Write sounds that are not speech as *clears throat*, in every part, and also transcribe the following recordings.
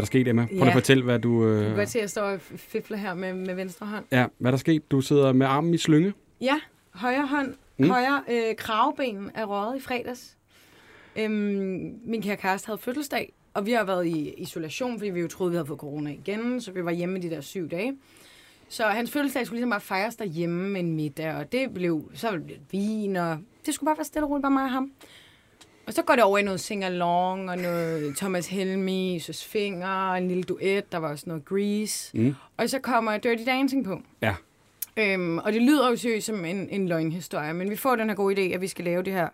hvad der skete, Emma. Prøv ja. At fortælle, hvad du... Du Øh, kan godt se, at jeg står og fifler her med, med venstre hånd. ja, hvad der skete. Du sidder med armen i slynge. Ja, højre hånd, mm. højre øh, kravben er røget i fredags. Øhm, min kære kæreste havde fødselsdag, og vi har været i isolation, fordi vi jo troede, vi havde fået corona igen, så vi var hjemme de der syv dage. Så hans fødselsdag skulle ligesom bare fejres derhjemme med en middag, og det blev så blev det vin, og det skulle bare være stille og roligt, bare mig og ham. Og så går det over i noget sing-along, og noget Thomas Helmi, Søs Finger, en lille duet, der var også noget Grease. Mm. Og så kommer Dirty Dancing på. Ja. Øhm, og det lyder jo seriøst som en, en løgnhistorie, men vi får den her gode idé, at vi skal lave det her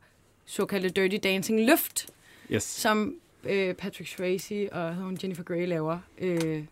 såkaldte Dirty Dancing løft, Yes. som øh, Patrick Swayze og hun, Jennifer Grey laver øh,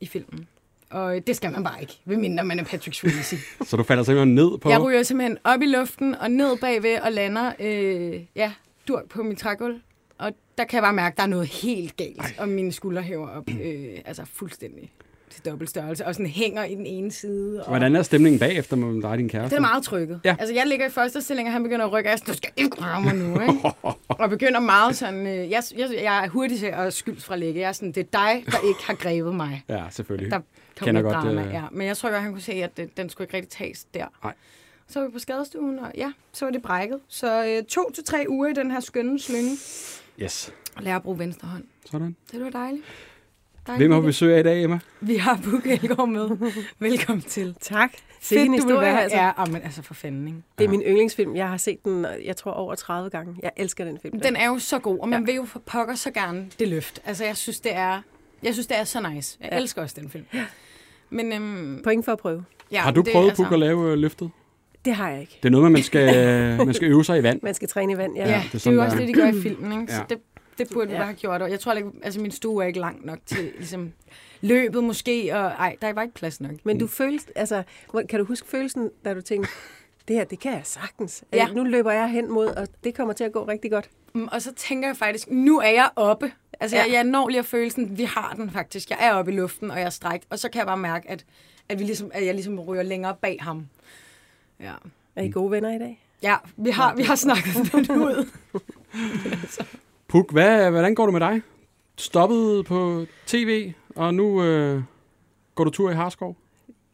i filmen. Og det skal man bare ikke, medmindre man er Patrick Swayze. *laughs* Så du falder simpelthen ned på... Jeg ryger simpelthen op i luften og ned bagved og lander, øh, ja, dur på mit trægulv. Og der kan jeg bare mærke, at der er noget helt galt, Ej. og mine skuldre hæver op, øh, altså fuldstændig til dobbelt størrelse, og sådan hænger i den ene side. Og Hvordan er stemningen bagefter med dig og din kæreste? det er meget trykket. Ja. Altså, jeg ligger i første stilling, og han begynder at rykke af. sådan, Du skal ikke røre mig nu, ikke? *laughs* og begynder meget sådan... Øh, jeg, jeg, jeg er hurtig til at skyldes fra lægge. Jeg er sådan, det er dig, der ikke har grebet mig. Ja, selvfølgelig. Der kom Kender godt, drama, øh, ja. Men jeg tror godt, han kunne se, at det, den skulle ikke rigtig tages der. Nej. Så var vi på skadestuen, og ja, så var det brækket. Så øh, to til tre uger i den her skønne slynge. Yes. Og lære at bruge venstre hånd. Sådan. Det var dejligt. dejligt Hvem har weekend. besøg af i dag, Emma? Vi har Bukke Elgaard med. Velkommen til. Tak. En Fedt, du vil historie, være her. altså. Ja, ah, men altså for fanden, ikke? Det er min yndlingsfilm. Jeg har set den, jeg tror, over 30 gange. Jeg elsker den film. Den er jo så god, og man Ja. vil jo for pokker så gerne det løft. Altså, jeg synes, det er, jeg synes, det er så nice. Jeg Ja. ja. elsker også den film. Men, øhm, Point for at prøve. ja, har du det, prøvet, Puk, at lave øh, løftet? Det har jeg ikke. Det er noget, med, man skal, *laughs* man skal øve sig i vand. Man skal træne i vand, ja. Ja, det er det, er sådan, jo også det, de gør i filmen, ikke? Så Ja. det, det burde vi Ja. bare have gjort. Og jeg tror ikke, altså min stue er ikke lang nok til ligesom, løbet måske, og ej, der var ikke plads nok. Men du følte, altså, kan du huske følelsen, da du tænkte, det her, det kan jeg sagtens. *laughs* Ja. Nu løber jeg hen mod, og det kommer til at gå rigtig godt. Mm, Og så tænker jeg faktisk, nu er jeg oppe. Altså, Ja. ja. jeg, jeg når lige at føle sådan, vi har den faktisk. Jeg er oppe i luften, og jeg er strækt. Og så kan jeg bare mærke, at, at, vi ligesom, at jeg ligesom ryger længere bag ham. Ja. Er I gode venner i dag? Ja, vi har, vi har snakket *laughs* lidt ud. Puk, hvad, hvordan går det med dig? Stoppet på tv, og nu øh, går du tur i Harskov?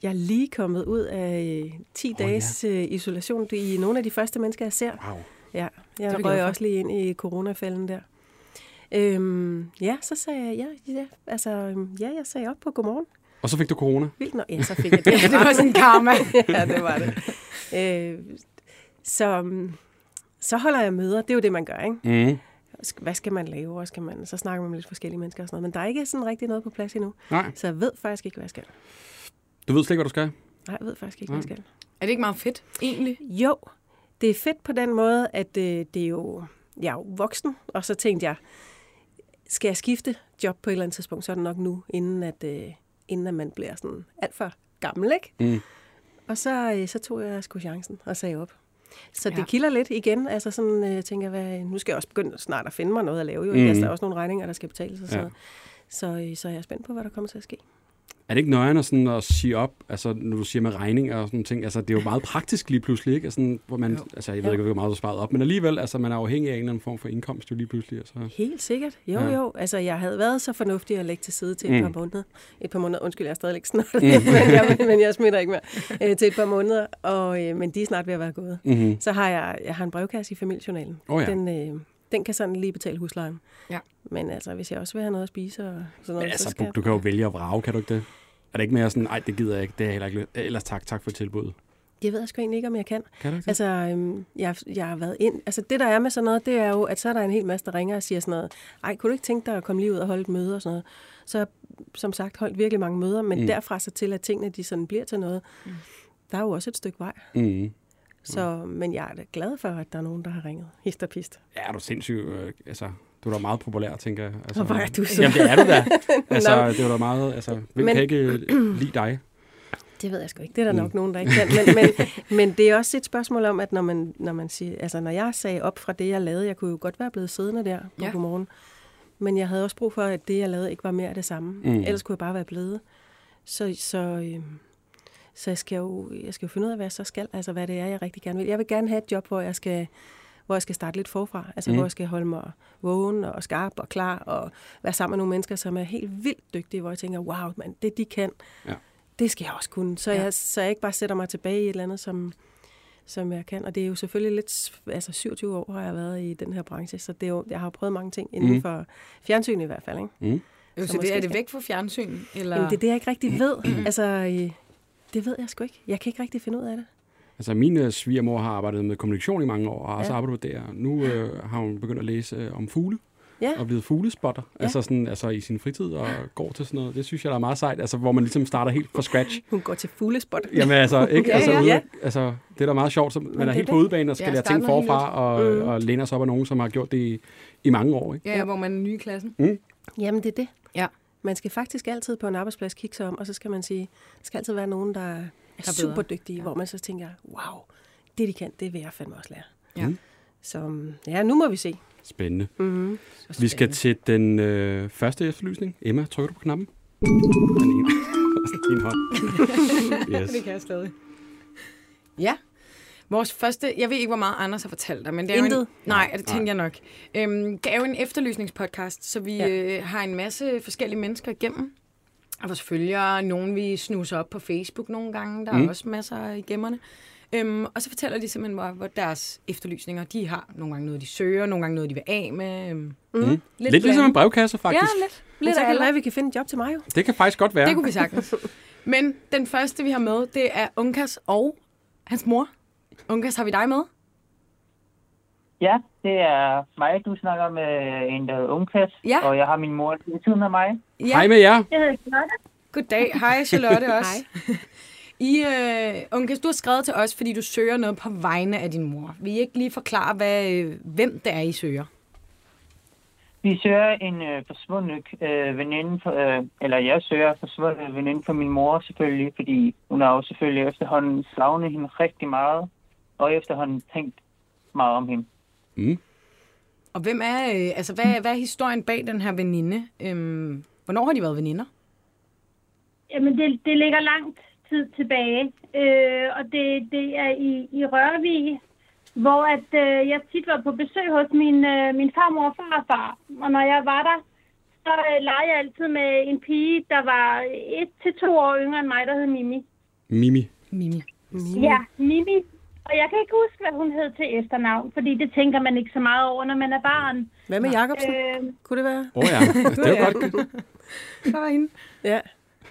Jeg er lige kommet ud af øh, 10 Åh, oh, dages ja. isolation. Det er I nogle af de første mennesker, jeg ser. Wow. Ja, jeg glade røg også lige ind i coronafælden der. Øhm, ja, så sagde jeg, ja, ja, altså, øhm, ja, jeg sagde op på godmorgen. Og så fik du corona. Vildt nok. Ja, så fik jeg det. det var sådan karma. *laughs* ja, det var det. Øh, så, øhm, så holder jeg møder. Det er jo det, man gør, ikke? Mm. Hvad skal man lave? Og skal man, så snakker man med lidt forskellige mennesker og sådan noget. Men der er ikke sådan rigtig noget på plads endnu. Nej, Så jeg ved faktisk ikke, hvad jeg skal. du ved slet ikke, hvad du skal. Nej, jeg ved faktisk ikke, hvad jeg skal. Er det ikke meget fedt, egentlig? Jo, det er fedt på den måde, at øh, det er jo, jeg er jo voksen, og så tænkte jeg, skal jeg skifte job på et eller andet tidspunkt, så er det nok nu, inden at, øh, inden at man bliver sådan alt for gammel, ikke? Mm. Og så, øh, så tog jeg sgu chancen og sagde op. Så det Ja. kilder lidt igen. Altså sådan, øh, tænker jeg, hvad, nu skal jeg også begynde snart at finde mig noget at lave. Jo. Mm. Altså, der er også nogle regninger, der skal betales og sådan Ja. noget. Så, øh, så jeg er spændt på, hvad der kommer til at ske. Er det ikke nøjere at, sådan at sige op, altså når du siger med regninger og sådan ting, altså det er jo meget praktisk lige pludselig, ikke? Altså, hvor man, Jo. altså jeg ved ikke, hvor meget du sparet op, men alligevel, altså man er afhængig af en eller anden form for indkomst jo lige pludselig. Altså. Helt sikkert. Jo, Ja. jo. Altså, jeg havde været så fornuftig at lægge til side til et Mm. par måneder. Et par måneder. Undskyld, jeg er stadig ikke snart. Mm. *laughs* men, jeg, men jeg smitter ikke mere. Øh, til et par måneder. Og, øh, men de er snart ved at være gået. Mm-hmm. Så har jeg, jeg har en brevkasse i familiejournalen. Åh ja. Den, øh, den kan sådan lige betale huslejen. Ja. Men altså, hvis jeg også vil have noget at spise og sådan noget, Men så altså, skal du, kan jo vælge at vrage, kan du ikke det? Er det ikke mere sådan, nej, det gider jeg ikke, det er heller ikke. Ellers tak, tak for tilbuddet. Jeg ved jeg sgu egentlig ikke, om jeg kan. Kan du ikke? Altså, øhm, jeg, jeg har været ind... Altså, det der er med sådan noget, det er jo, at så er der en hel masse, der ringer og siger sådan noget, ej, kunne du ikke tænke dig at komme lige ud og holde et møde og sådan noget? Så jeg, som sagt, holdt virkelig mange møder, men mm. derfra så til, at tingene de sådan bliver til noget, mm. der er jo også et stykke vej. Mm. Så, men jeg er da glad for, at der er nogen, der har ringet. Hist og pist. Ja, er du sindssyg, øh, altså, du er da meget populær, tænker jeg. Altså, Hvor er du så- Jamen, det er du da. *laughs* Altså, det er da meget, altså, hvem Men- kan ikke lide dig? Det ved jeg sgu ikke. Det er der Mm. nok nogen, der ikke kan. Men, men, *laughs* men det er også et spørgsmål om, at når man, når man siger, altså når jeg sagde op fra det, jeg lavede, jeg kunne jo godt være blevet siddende der på Ja. godmorgen, men jeg havde også brug for, at det, jeg lavede, ikke var mere af det samme. Mm. Mm. Ellers kunne jeg bare være blevet. Så, så, øh, så jeg, skal jo, jeg skal jo finde ud af, hvad jeg så skal, altså hvad det er, jeg rigtig gerne vil. Jeg vil gerne have et job, hvor jeg skal, hvor jeg skal starte lidt forfra. Altså, Mm. hvor jeg skal holde mig vågen og skarp og klar og være sammen med nogle mennesker, som er helt vildt dygtige, hvor jeg tænker, wow, man, det de kan, Ja. det skal jeg også kunne. Så, Ja. jeg, så jeg ikke bare sætter mig tilbage i et eller andet, som, som jeg kan. Og det er jo selvfølgelig lidt, altså 27 år har jeg været i den her branche, så det er jo, jeg har prøvet mange ting inden Mm. for fjernsyn i hvert fald. Ikke? Mm. Så så det, er det væk fra fjernsyn? Eller? Jamen, det er det, jeg ikke rigtig ved. *clears throat* altså, øh, det ved jeg sgu ikke. Jeg kan ikke rigtig finde ud af det. Altså, min øh, svigermor har arbejdet med kommunikation i mange år, og har også Ja. arbejdet der. Nu øh, har hun begyndt at læse øh, om fugle, Ja. og blevet fuglespotter, ja. Altså, sådan, altså i sin fritid, og går til sådan noget. Det synes jeg, der er meget sejt, altså, hvor man ligesom starter helt fra scratch. Hun går til fuglespot. Jamen altså, *laughs* ikke? Ja, altså, ja. Ja. altså, det er da meget sjovt, så man er det er helt på det. udebane og skal Ja, lære ting forfra, og, Mm. og læner sig op af nogen, som har gjort det i, i mange år. Ikke? Ja, ja, hvor man er ny i klassen. Jamen, det er det. Ja. Man skal faktisk altid på en arbejdsplads kigge sig om, og så skal man sige, der skal altid være nogen, der er bedre. super dygtige, Ja. hvor man så tænker, wow, det de kan, det vil jeg fandme også lære. Ja. Mm. Så ja, nu må vi se. Spændende. Mm-hmm. Vi skal til den øh, første efterlysning. Emma, trykker du på knappen? *laughs* Den ene. *laughs* Hånd. *laughs* Yes. Det kan jeg stadig. Ja. Vores første, jeg ved ikke, hvor meget Anders har fortalt dig, men det er jo Intet. en, nej, det tænkte Nej. jeg nok. Øhm, det er jo en efterlysningspodcast, så vi Ja. øh, har en masse forskellige mennesker igennem. Og vores følgere, nogen vi snuser op på Facebook nogle gange, der mm. Er også masser i gemmerne. Øhm, og så fortæller de simpelthen, hvor, hvor deres efterlysninger, de har nogle gange noget, de søger, nogle gange noget, de vil af med. Øhm, Mm. Lidt, lidt blandet. ligesom en brevkasse, faktisk. Ja, lidt. Men lidt så af kan vi kan finde et job til mig jo. Det kan faktisk godt være. Det kunne vi sagtens. *laughs* Men den første, vi har med, det er Unkas og hans mor. Unkas, har vi dig med? Ja, det er mig, du snakker med en, der hedder Ungkas, Ja. og jeg har min mor lige siden af mig. Ja. Hej med jer. Jeg hedder Charlotte. Goddag. Hej, Charlotte *laughs* også. I, øh, Unkas, du har skrevet til os, fordi du søger noget på vegne af din mor. Vil I ikke lige forklare, hvad, øh, hvem det er, I søger? Vi søger en øh, forsvundet øh, veninde, for, øh, eller jeg søger forsvundet veninde for min mor selvfølgelig, fordi hun har jo selvfølgelig efterhånden savnet hende rigtig meget, og efterhånden tænkt meget om hende. Mm. Og hvem er, øh, altså, hvad, hvad er historien bag den her veninde? Øhm, hvornår har de været veninder? Jamen, det, det ligger langt tid tilbage, øh, og det, det er i, i Rørvig, hvor at, øh, jeg tit var på besøg hos min, øh, min farmor og farfar. Og når jeg var der, så øh, legede jeg altid med en pige, der var et til to år yngre end mig, der hed Mimi. Mimi. Mimi. Mm. Ja, Mimi. Og jeg kan ikke huske, hvad hun hed til efternavn, fordi det tænker man ikke så meget over, når man er barn. Hvad med Jacobsen? Øh, Kunne det være? Åh oh, ja, *laughs* det er jo godt. Hvad var hende? Ja,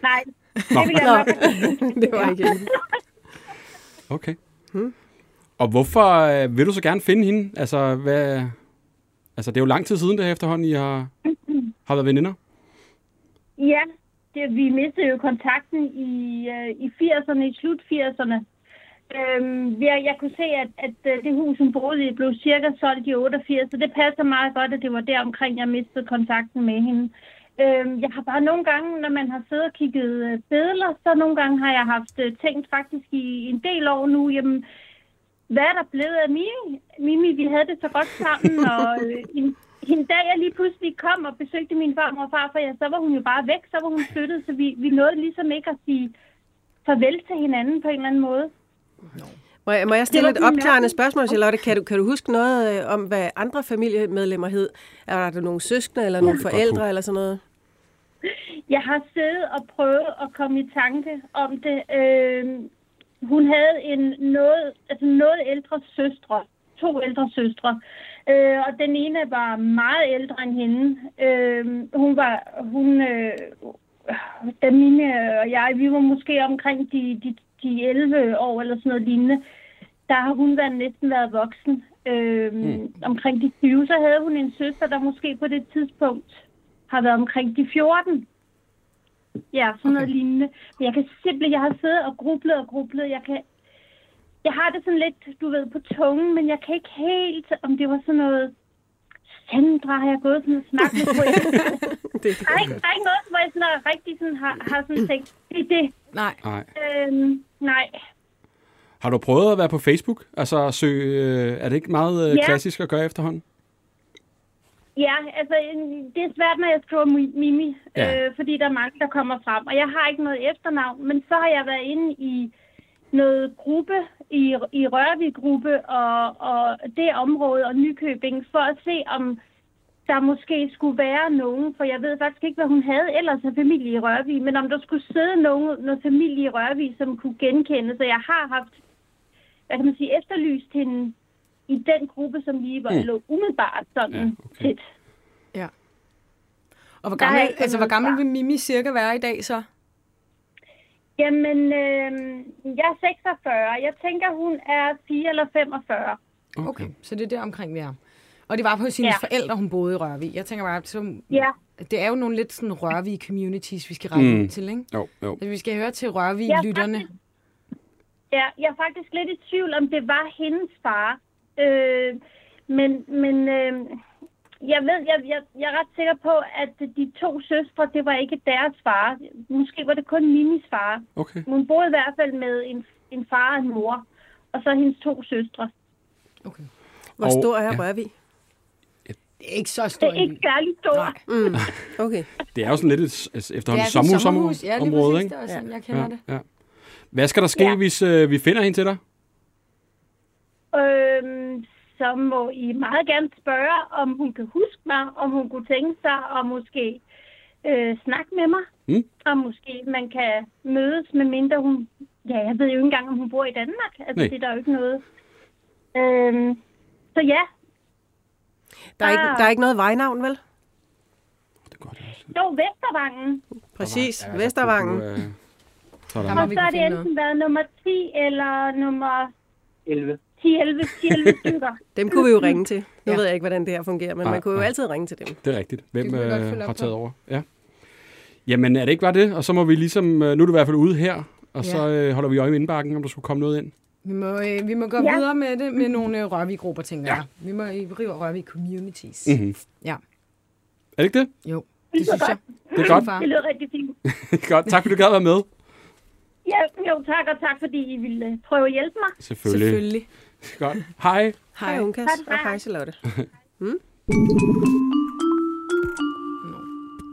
nej, Nå, det vil jeg nok *laughs* det var ikke hende. okay. Og hvorfor øh, vil du så gerne finde hende? Altså, hvad... Altså, det er jo lang tid siden det her efterhånden, I har, *clears throat* har været veninder. Ja, det, vi mistede jo kontakten i, øh, i 80'erne, i slut 80'erne. Øhm, jeg, jeg kunne se, at, at øh, det hus, hun boede i, blev cirka solgt i 88, så det passer meget godt, at det var der omkring, jeg mistede kontakten med hende. Øhm, jeg har bare nogle gange, når man har siddet og kigget øh, billeder, så nogle gange har jeg haft øh, tænkt faktisk i en del år nu, jamen, hvad er der blevet af Mimi? Mimi, vi havde det så godt sammen, *laughs* og øh, en, en dag jeg lige pludselig kom og besøgte min farmor og farfar, ja, så var hun jo bare væk, så var hun flyttet, så vi, vi nåede ligesom ikke at sige farvel til hinanden på en eller anden måde. Må jeg, må jeg stille et opklarende spørgsmål, Charlotte? Kan du, kan du huske noget øh, om, hvad andre familiemedlemmer hed? Er der nogle søskende eller nogle forældre eller sådan noget? Jeg har siddet og prøvet at komme i tanke om det. Øh, hun havde en noget, altså noget ældre søstre, to ældre søstre, øh, og den ene var meget ældre end hende. Øh, hun var, hun, øh, da mine og jeg, vi var måske omkring de, de, de 11 år eller sådan noget lignende, der har hun været, næsten været voksen. Øh, mm. Omkring de 20, så havde hun en søster, der måske på det tidspunkt har været omkring de 14. Ja, sådan noget lignende. Men jeg kan simpelthen, jeg har siddet og grublet og grublet. Jeg kan, jeg har det sådan lidt, du ved, på tungen, men jeg kan ikke helt, om det var sådan noget, Sandra har jeg gået sådan og snakket med. *laughs* Det, der, er ikke, der er ikke noget, hvor jeg sådan er rigtig sådan har, har sådan tænkt, det er det. Nej. Nej. Øhm, nej. Har du prøvet at være på Facebook? Altså, at søge, øh, er det ikke meget øh, Ja. klassisk at gøre efterhånden? Ja, altså det er svært, når jeg skriver Mi- Mimi, Ja. ja. øh, fordi der er mange, der kommer frem. Og jeg har ikke noget efternavn, men så har jeg været inde i, noget gruppe i, i Rørvig-gruppe og, og det område og Nykøbing, for at se, om der måske skulle være nogen, for jeg ved faktisk ikke, hvad hun havde ellers af familie i Rørvig, men om der skulle sidde nogen, noget familie i Rørvig, som kunne genkende. Så jeg har haft, hvad kan man sige, efterlyst hende i den gruppe, som lige var Mm. lå umiddelbart sådan Ja, ja, okay. tæt. Og hvor gammel, altså, hvor gammel vil Mimi cirka være i dag så? Jamen, øh, jeg er 46. Jeg tænker, hun er 4 eller 45. Okay, så det er der omkring, vi er. Og det var på sine ja. Forældre, hun boede i Rørvig. Jeg tænker bare, så, Ja, det er jo nogle lidt sådan Rørvig communities, vi skal række Mm. ud til, ikke? Jo, jo. Altså, vi skal høre til Rørvig Ja, lytterne. Ja, jeg er faktisk lidt i tvivl, om det var hendes far. Øh, men men øh, jeg ved, jeg, jeg, jeg er ret sikker på, at de to søstre, det var ikke deres far. Måske var det kun Mimis far. Okay. Hun boede i hvert fald med en, en far og en mor, og så hendes to søstre. Okay. Hvor Og- stor er ja. Rørvig? Det er ikke så Det stor er ikke særlig stor. Nej. Mm. *laughs* Okay. Det er jo sådan lidt et, altså, efterhånden et et sommerhusområde, Ja, lige område, præcis. ikke? Det er sådan, Ja. jeg kender Ja, det. ja. Hvad skal der ske, Ja. hvis øh, vi finder hende til dig? Øhm, så må I meget gerne spørge, om hun kan huske mig, om hun kunne tænke sig at måske øh, snakke med mig. Mm. Og måske man kan mødes, med mindre hun... Ja, jeg ved jo ikke engang, om hun bor i Danmark. Altså, Nej. det er der jo ikke noget. Øhm, så ja, Der er, ikke, der er ikke noget vejnavn, vel? Det er godt. jo, Vestervangen. Præcis. Ja, Vestervangen. Du, øh, Og så har det enten været nummer 10 eller nummer 11. 10, 11, 10, 11 stykker. Dem kunne vi jo ringe til. Nu Ja. ved jeg ikke, hvordan det her fungerer, men Nej, man kunne jo nej. altid ringe til dem. Det er rigtigt. Hvem Det øh, har på. taget over? Ja. Jamen, er det ikke bare det? Og så må vi ligesom... Øh, nu er du i hvert fald ude her, og Ja. så øh, holder vi øje med indbakken, om der skulle komme noget ind. Vi må, øh, vi må gå Ja. videre med det med nogle øh, Rørvig-grupper, tænker Ja. jeg. Vi må i rive Rørvig communities. Mm-hmm. Ja. Er det ikke det? Jo, det synes jeg. Det er godt. Det lyder rigtig fint. *laughs* godt. Tak, fordi du gad være med. Ja, jo, tak, og tak, fordi I ville prøve at hjælpe mig. Selvfølgelig. Selvfølgelig. *laughs* Godt. Hej. Hej, Unkas. Hej. Og hej, Charlotte. *laughs*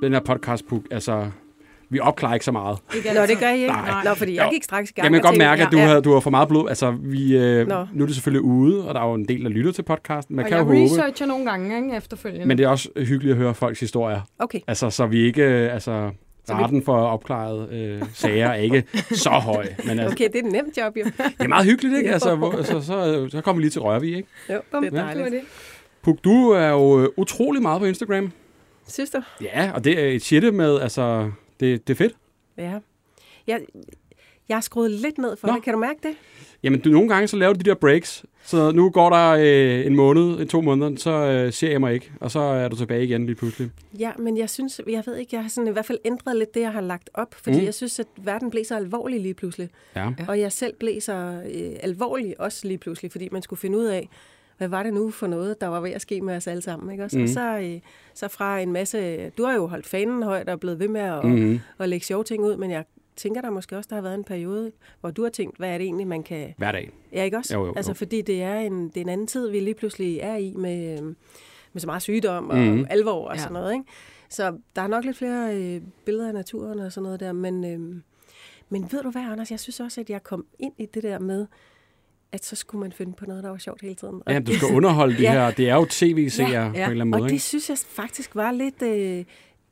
Den her podcast, Puk, altså... Vi opklarer ikke så meget. Ikke Nå, det gør I ikke? Nej. Nå, fordi jeg Jo. gik straks i gang. Jeg kan godt mærke, at du, ja, har, du har for meget blod. Altså, vi, øh, Nå. nu er det selvfølgelig ude, og der er jo en del, der lytter til podcasten. Man Og kan jeg jo håbe. researcher nogle gange ikke, efterfølgende. Men det er også hyggeligt at høre folks historier. Okay. Altså, så vi ikke... øh, Altså, raten for opklaret øh, sager er ikke så høj. Men altså, Okay, det er et nemt job, jo. det er meget hyggeligt, ikke? Altså, hvor, så, så, så kommer vi lige til Rørvig, ikke? Jo, det er dejligt. det. Puk, du er jo øh, utrolig meget på Instagram. Synes du? Ja, og det er et shitte med, altså, det, det er fedt. Ja. Jeg, jeg har skruet lidt ned for Nå. det. Kan du mærke det? Jamen, du, nogle gange så laver du de der breaks. Så nu går der øh, en måned, en to måneder, så øh, ser jeg mig ikke. Og så er du tilbage igen lige pludselig. Ja, men jeg synes, jeg ved ikke, jeg har sådan i hvert fald ændret lidt det, jeg har lagt op, fordi Mm. jeg synes, at verden blev så alvorlig lige pludselig. Ja. Og jeg selv blev så øh, alvorlig også lige pludselig, fordi man skulle finde ud af, hvad var det nu for noget, der var ved at ske med os alle sammen. Ikke? Også? Mm. Og så, øh, så fra en masse... Du har jo holdt fanen højt og er blevet ved med at, mm. at lægge sjove ting ud, men jeg tænker, der måske også der har været en periode, hvor du har tænkt, hvad er det egentlig, man kan... Hver dag. Ja, ikke også? Jo, jo, altså, jo. fordi det er, en, det er en anden tid, vi lige pludselig er i med, øh, med så meget sygdom og mm. alvor og Ja. sådan noget. Ikke? Så der er nok lidt flere øh, billeder af naturen og sådan noget der, men, øh, men ved du hvad, Anders? Jeg synes også, at jeg kom ind i det der med, at så skulle man finde på noget, der var sjovt hele tiden. Og Ja, du det- skal underholde de *laughs* Ja. her. Det er jo tv-serier Ja, ja, på en eller anden Og måde. det Ikke? synes jeg faktisk var lidt øh,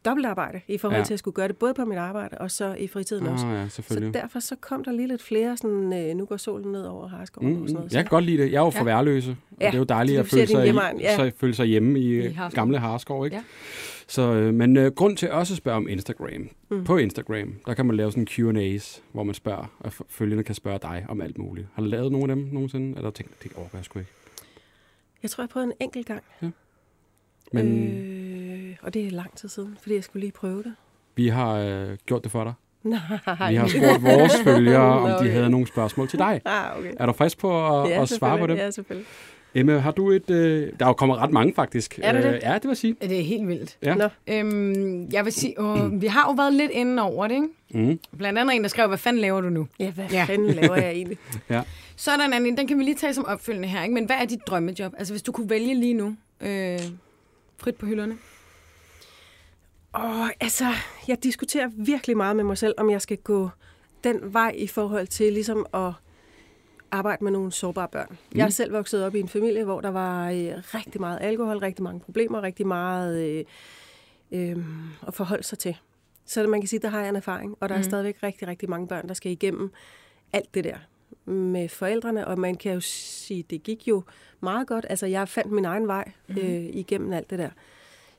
dobbeltarbejde i forhold Ja. ja. til at skulle gøre det både på mit arbejde og så i fritiden også. Ah, ja, Så derfor så kom der lige lidt flere sådan, øh, nu går solen ned over Harskoven Mm, og sådan mm. noget. Jeg kan godt lide det. Jeg er jo fra Ja. Værløse, og Ja, det er jo dejligt at føle sig, hjemegn, i, ja. så føle sig hjemme i, I Harskov. gamle Harskov. Ikke? Ja. Så, øh, men øh, grund til også at spørge om Instagram. Mm. På Instagram, der kan man lave sådan Q&A's, hvor man spørger, og følgende kan spørge dig om alt muligt. Har du lavet nogle af dem nogensinde? Eller tænkt, det overgår jeg sgu ikke. Jeg tror, jeg prøvede en enkelt gang. Men øh. Øh, og det er lang tid siden, fordi jeg skulle lige prøve det. vi har øh, gjort det for dig. Nej. Vi har spurgt vores *laughs* følgere, om de havde nogle spørgsmål til dig. Ah, okay. Er du frisk på at, Ja, at svare på dem? Ja, selvfølgelig. Emma, har du et... Øh, der er jo kommet ret mange, faktisk. Er det? Øh, ja, det vil sige. Det er helt vildt. Ja. Nå. Øhm, jeg vil sige, åh, vi har jo været lidt inde over det, ikke? Mm. Blandt andet en, der skrev, hvad fanden laver du nu? Ja, hvad Ja. ja. fanden laver jeg egentlig? Så er der en anden, den kan vi lige tage som opfølgende her, ikke? Men hvad er dit drømmejob? Altså, hvis du kunne vælge lige nu, øh, frit på hylderne. Åh, altså, jeg diskuterer virkelig meget med mig selv, om jeg skal gå den vej i forhold til ligesom at arbejde med nogle sårbare børn. Mm. Jeg er selv vokset op i en familie, hvor der var øh, rigtig meget alkohol, rigtig mange problemer, rigtig meget øh, øh, at forholde sig til. Så man kan sige, der har jeg en erfaring, og der mm. er stadigvæk rigtig, rigtig mange børn, der skal igennem alt det der med forældrene, og man kan jo sige, det gik jo meget godt. Altså, jeg fandt min egen vej mm. øh, igennem alt det der.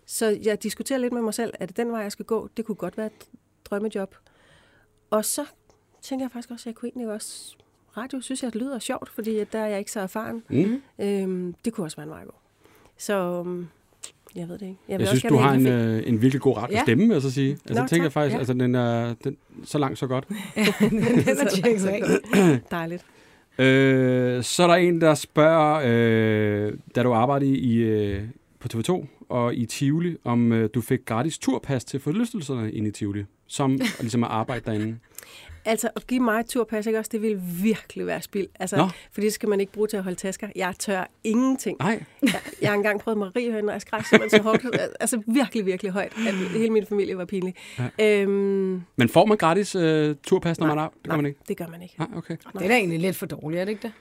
Så jeg diskuterer lidt med mig selv, er det den vej, jeg skal gå? Det kunne godt være et drømmejob. Og så tænker jeg faktisk også, at jeg kunne egentlig også... Radio synes jeg, det lyder sjovt, fordi der er jeg ikke så erfaren. Mm. Øhm, det kunne også være en vej at gå. Så øhm, jeg ved det ikke. Jeg, jeg synes, du har en, øh, en virkelig god ret Ja. stemme, vil jeg så sige. Altså, Nå, jeg tænker tak. faktisk, Ja. altså, den er den, så langt, så godt. *laughs* den er tjekket af. fedt. Dejligt. Øh, så er der en, der spørger, øh, da du arbejdede i, øh, på TV2 og i Tivoli, om øh, du fik gratis turpas til forlystelserne inde i Tivoli, som *laughs* ligesom at arbejde derinde. Altså, at give mig et turpas, ikke også, det ville virkelig være spild. Altså, Nå. for det skal man ikke bruge til at holde tasker. Jeg tør ingenting. Nej, Jeg, jeg har engang prøvet Mariehøn, og jeg skreg simpelthen så hårdt. *laughs* Altså, virkelig, virkelig højt. At hele min familie var pinlig. Ja. Øhm, men får man gratis øh, turpas, når Nej, man er? Det gør man ikke. det gør man ikke. Nej, okay. Det er da egentlig lidt for dårligt, er det ikke det?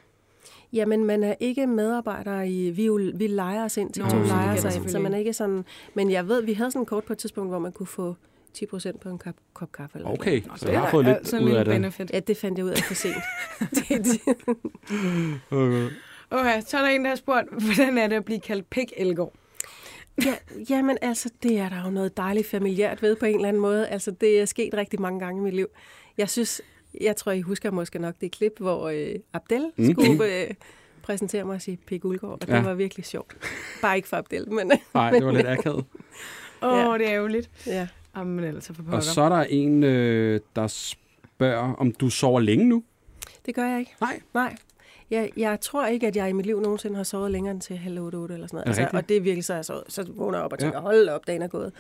Jamen, man er ikke medarbejder i... Vi, jo, vi leger os ind til Nå, leger sig ind, så man er ikke sådan... Men jeg ved, vi havde sådan en kort på et tidspunkt, hvor man kunne få 10 procent på en kop, kop kaffe. Eller Okay, noget. så jeg har fået lidt sådan ud af det. benefit. Ja, det fandt jeg ud af for sent. *laughs* Øh, Okay, så er der en, der har spurgt, hvordan er det at blive kaldt pik Elgård? Ja, jamen altså, det er der jo noget dejligt familiært ved på en eller anden måde. Altså, det er sket rigtig mange gange i mit liv. Jeg synes, jeg tror, I husker måske nok det klip, hvor øh, Abdel Mm. mm. skulle øh, præsentere mig og sige Pik Ulgaard, og det Ja. var virkelig sjovt. Bare ikke for Abdel, men nej, det var lidt akavet. Åh, oh, Ja. det er ærgerligt. ja. Jamen altså for Og pokker. så er der en, øh, der spørger, om du sover længe nu? Det gør jeg ikke. Nej. Nej. Jeg, jeg tror ikke, at jeg i mit liv nogensinde har sovet længere end til halv otte, otte eller sådan noget. Er det rigtigt? og det er virkelig så, jeg sovet. Så vågner jeg op og tænker, ja. hold op, dagen er gået.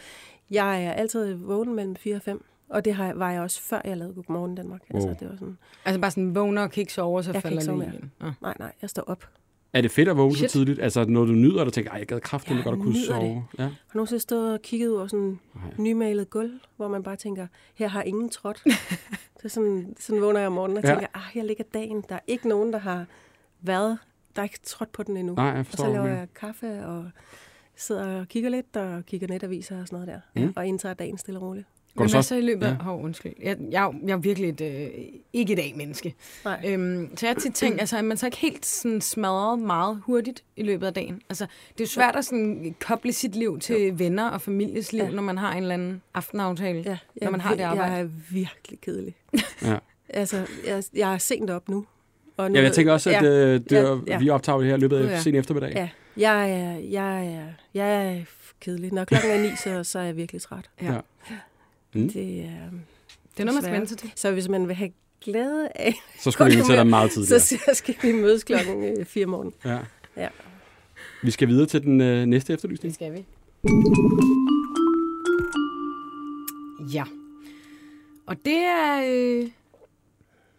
Jeg er altid vågen mellem 4 og 5. Og det har, var jeg også før jeg lavede Godmorgen Danmark. Wow. Altså, det var sådan, Altså bare sådan vågner og kan ikke sove, så Jeg falder det mere. igen. Ja. nej, nej, jeg står op. Er det fedt at vågne så Shit. tidligt? Altså noget, du nyder, og du tænker, ej, jeg gad kraftigt Ja, godt at kunne sove. Ja. Har du nogensinde stået og kigget ud over sådan en Nej. nymalet gulv, hvor man bare tænker, her har ingen trådt. *laughs* så sådan, sådan vågner jeg om morgenen og Ja. tænker, ah, her ligger dagen. Der er ikke nogen, der har været, der er ikke trådt på den endnu. Nej, jeg og forstår. så hvad du laver jeg kaffe og sidder og kigger lidt og kigger netaviser og sådan noget der. Mm. Og indtager dagen stille og roligt. Går Men du hvad så- så i løbet af... Ja. Hov, undskyld. Jeg, jeg, er jeg er virkelig et, øh, ikke et A-menneske. Øhm, så jeg tit tænkt, altså, er man så ikke helt sådan smadret meget hurtigt i løbet af dagen? Altså, det er jo svært at sådan, koble sit liv til jo. venner og families liv, ja. Når man har en eller anden aftenaftale. Ja, Når man har det arbejde. Jeg er virkelig kedelig. Ja. *laughs* altså, jeg, jeg er sent op nu. Og nu Ja, jeg tænker også, at ja, øh, det, ja, ja. vi optager det her i løbet af Ja. sen eftermiddag. Ja, jeg er, jeg er, jeg er kedelig. Når klokken er ni, så, så er jeg virkelig træt. Ja. Ja. Mm. Det er, Det er noget, man skal sig til. så hvis man vil have glæde af, *laughs* Så skulle vi invitere dig meget tidligere. så, skal vi mødes klokken øh, 4 om morgenen. Ja. Ja. Vi skal videre til den øh, næste Det efterlysning. skal vi. Ja. Og det er... Øh...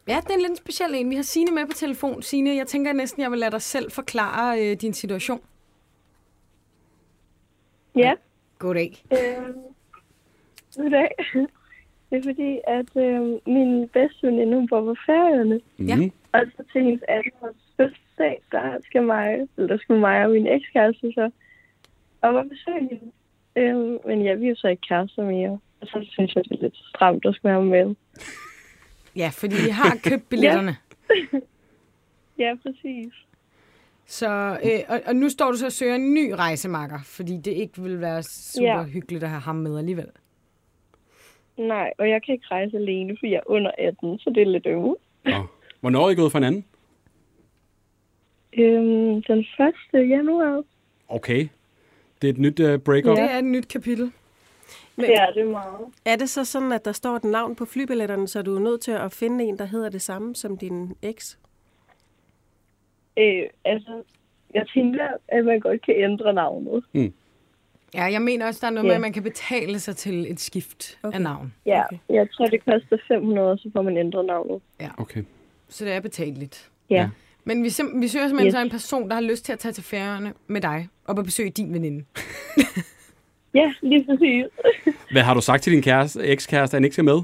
Ja, det er en lidt speciel en. Vi har Signe med på telefon. Signe, jeg tænker næsten, jeg vil lade dig selv forklare øh, din situation. Ja, Goddag. øh, goddag. Det er fordi, at øh, min bedste veninde, hun bor på færøerne. Ja. Og så til hendes 18-års fødselsdag, der skal mig, eller der skal mig og min ekskæreste så op og besøge hende. Øh, men ja, vi er jo så ikke kærester mere. Og så synes jeg, det er lidt stramt at skulle have ham med. Ja, fordi vi har købt *laughs* billetterne. *laughs* Ja, præcis. Så, øh, og, og nu står du så og søger en ny rejsemakker, fordi det ikke vil være super Ja. hyggeligt at have ham med alligevel. Nej, og jeg kan ikke rejse alene, fordi jeg er under 18, så det er lidt øve. Og hvornår er I gået fra hinanden? Øhm, den 1. januar. Okay. Det er et nyt uh, break-up. Det er et nyt kapitel. Men Ja, det er meget. er det så sådan, at der står et navn på flybilletterne, så du er nødt til at finde en, der hedder det samme som din eks? Øh, altså, jeg tænker, at man godt kan ændre navnet. Ja, jeg mener også, der er noget med, Ja. at man kan betale sig til et skift okay. Af navn. Ja, Okay. jeg tror, det koster 500, så får man ændret navnet. Okay. Så det er betaleligt. Ja. Ja. ja. Men vi, sim- vi søger simpelthen Yes. så en person, der har lyst til at tage til færøerne med dig, og besøge din veninde. *laughs* Ja, lige præcis. *laughs* Hvad har du sagt til din kæreste, ekskæreste, at han ikke skal med?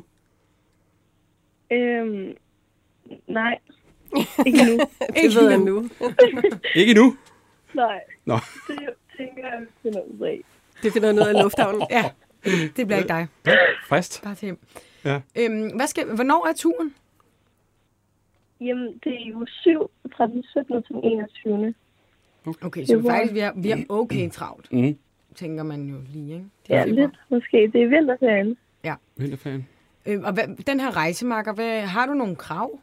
øhm, nej, *laughs* Ikke nu. Det ved jeg nu. Ikke nu. Nej. Nå. Det tænker jeg, vi finder ud af. Det finder noget af lufthavnen. Ja, det bliver ikke dig. Frist. Bare til hjem. Ja. Øhm, hvad skal, hvornår er turen? Jamen, det er jo 7 fra den 17. til den 21. Okay, så Det var- faktisk, vi er, vi er okay travlt, Mm. tænker man jo lige, ikke? Det er Ja, februar. lidt måske. Det er vinterferien. Vinterferien. Øhm, og hvad, den her rejsemarker, hvad, har du nogle krav?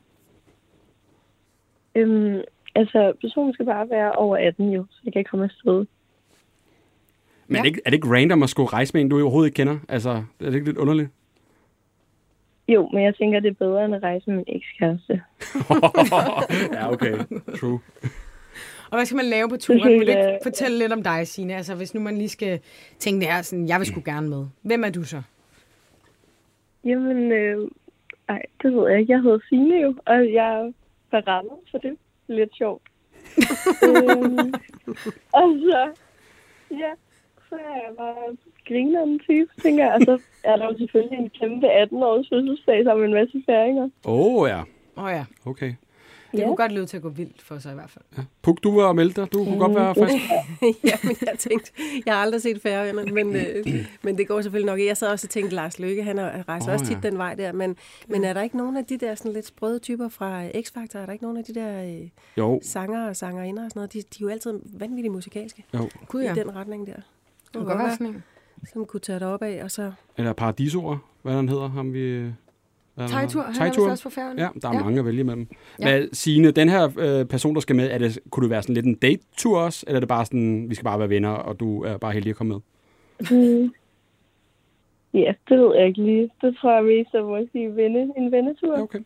Øhm, altså, personen skal bare være over 18 jo, så jeg kan komme afsted. Men Ja. er, det ikke, er det ikke random at skulle rejse med en, du overhovedet ikke kender? Altså, er det ikke lidt underligt? Jo, men jeg tænker, det er bedre end at rejse med min ekskæreste. *laughs* ja, okay. True. Og hvad skal man lave på turen? Vil du ikke jeg- fortælle lidt om dig, Signe? Altså, hvis nu man lige skal tænke, det er sådan, jeg vil sgu gerne med. Hvem er du så? Jamen, øh, ej, det ved jeg ikke. Jeg hedder Signe jo, og jeg er berammet, så det er lidt sjovt. *laughs* øhm, og så, ja, så er jeg bare grineren type, tænker jeg. Og så er der jo selvfølgelig en kæmpe 18-års fødselsdag sammen med en masse færinger. Åh, oh, ja. Åh oh, ja, Okay. det Ja. kunne godt lyde til at gå vildt for sig i hvert fald. Ja. Puk, du var meldt dig. Du kunne godt være frisk. *laughs* ja, men jeg tænkte, jeg har aldrig set færøerne, men, øh, men det går selvfølgelig nok. Jeg sad også og tænkte, Lars Lykke, han har- rejser oh, også tit ja. den vej der, men, men er der ikke nogen af de der sådan lidt sprøde typer fra X-Factor? Er der ikke nogen af de der øh, Jo, sanger og sangerinder og sådan noget? De, de er jo altid vanvittigt musikalske jo. Gud i ja, den retning der. Det kunne godt være sådan en. Som kunne tage det op af, og så... Eller Paradisoer, hvad han hedder. Ham vi... er han Tejtur, er Tejtur. også fra Færøerne. Ja, der er Ja. ja. mange at vælge imellem. Ja. Ja. Hvad, Signe, den her øh, person, der skal med, er det, kunne det være sådan lidt en date-tur også? Eller er det bare sådan, vi skal bare være venner, og du er bare heldig at komme med? Mm. Ja, det ved jeg ikke lige. Det tror jeg mest er måske venne, en vennetur. Ja, okay.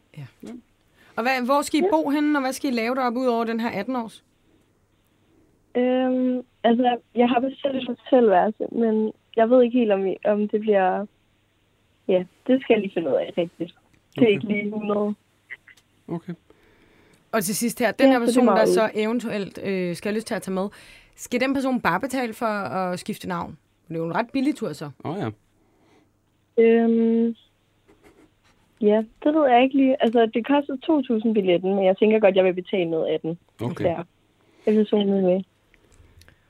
Og hvad, hvor skal I bo henne, og hvad skal I lave deroppe ud over den her 18 års? Øhm, altså, jeg har bestilt et hotelværelse, men jeg ved ikke helt, om, I- om det bliver... Ja, det skal jeg lige finde ud af rigtigt. Det er Okay. ikke lige 100. okay. Og til sidst her, den Ja, her så er person, der så eventuelt øh, skal have lyst til at tage med, skal den person bare betale for at skifte navn? Det er jo en ret billig tur så. Åh oh, ja. Øhm, ja, det ved jeg ikke lige. Altså, det koster 2.000 billetten, men jeg tænker godt, jeg vil betale noget af den. Okay. Der. Jeg vil sådan med.